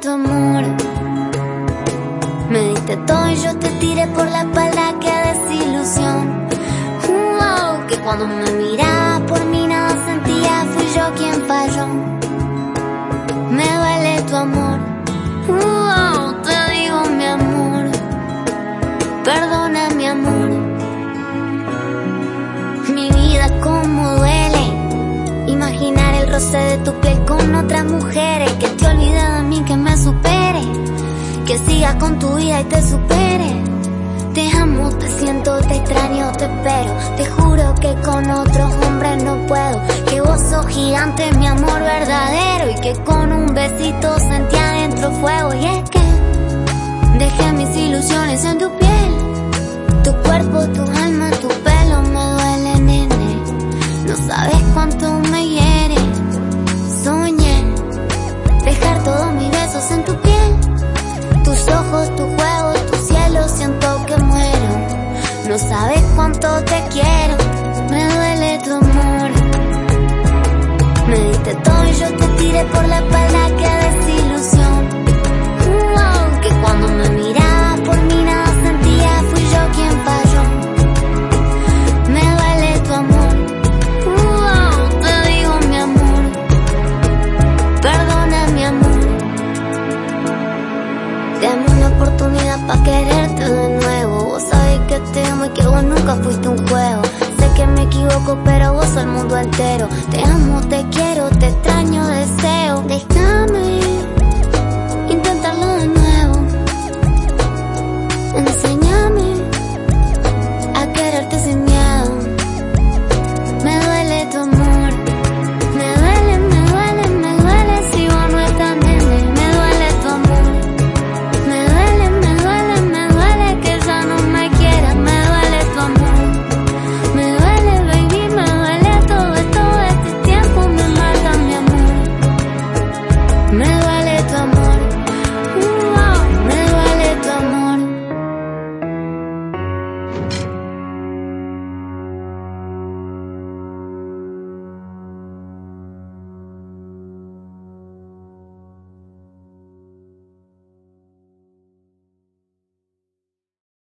tu amor. Me diste todo y yo te tiré por la espalda, qué desilusión. Que cuando me miraba por mí nada sentía, fui yo quien falló. Me duele tu amor. Wow, te digo mi amor. Perdona mi amor. Mi vida como duele. Imaginar el roce de tu piel con tu vida y te supere. Te amo, te siento, te extraño, te espero. Te juro que con otros hombres no puedo. Que vos sos gigante, mi amor verdadero. Y que con un besito sentí adentro fuego. Y es que dejé mis ilusiones en tu piel. Tu cuerpo, tu alma, tu pelo me duele, nene. No sabes cuánto me hiere. Soñé dejar todos mis besos en tu. Tus ojos, tu juego, tu cielo, siento que muero. No sabes cuánto te quiero. Me duele tu amor. Me diste todo y yo te tiré por la quererte de nuevo. Vos sabés que te amo y que vos nunca fuiste un juego. Sé que me equivoco, pero vos el mundo entero. Te amo, te quiero, te extraño, deseo. Déjame